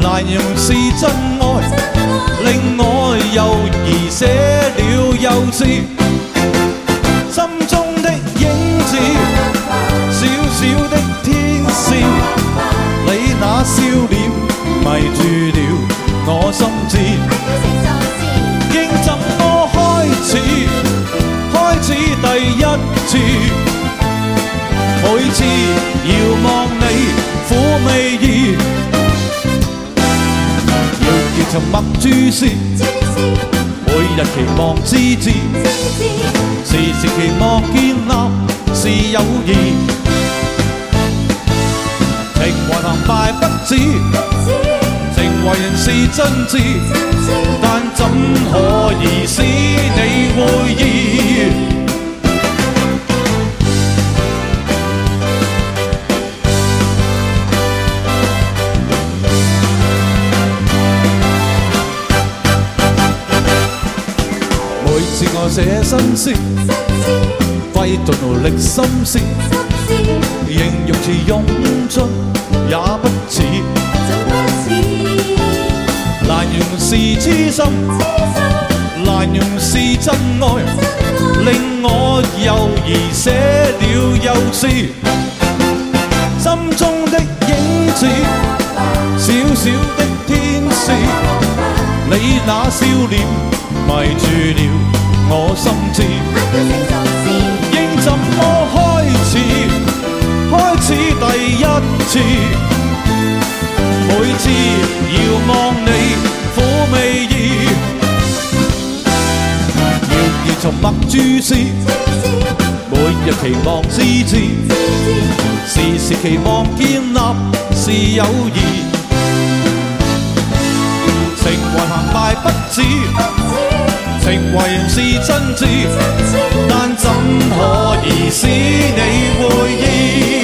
难容是真爱，令我幼儿写了幼字，心中的影子，小小的天使，你那笑脸迷住了我心智。应怎么开始？开始第一次，开始。默注视，每日期望之持，时时期望建立是友谊。情和成败不止，情和人是真挚，但怎可以使你会意？写新诗，费尽努力心思，形容词用进也不似，难容是痴心，难容是真爱，令我又而写了又诗，心中的影子，小小的天使，你那笑脸迷住了。我心知，应怎么开始？开始第一次，每次遥望你，苦未意，遥遥沉默注视，每日期望支持，时时期望建立是友谊，成和大不止。情怀是真挚，但怎可以使你回忆？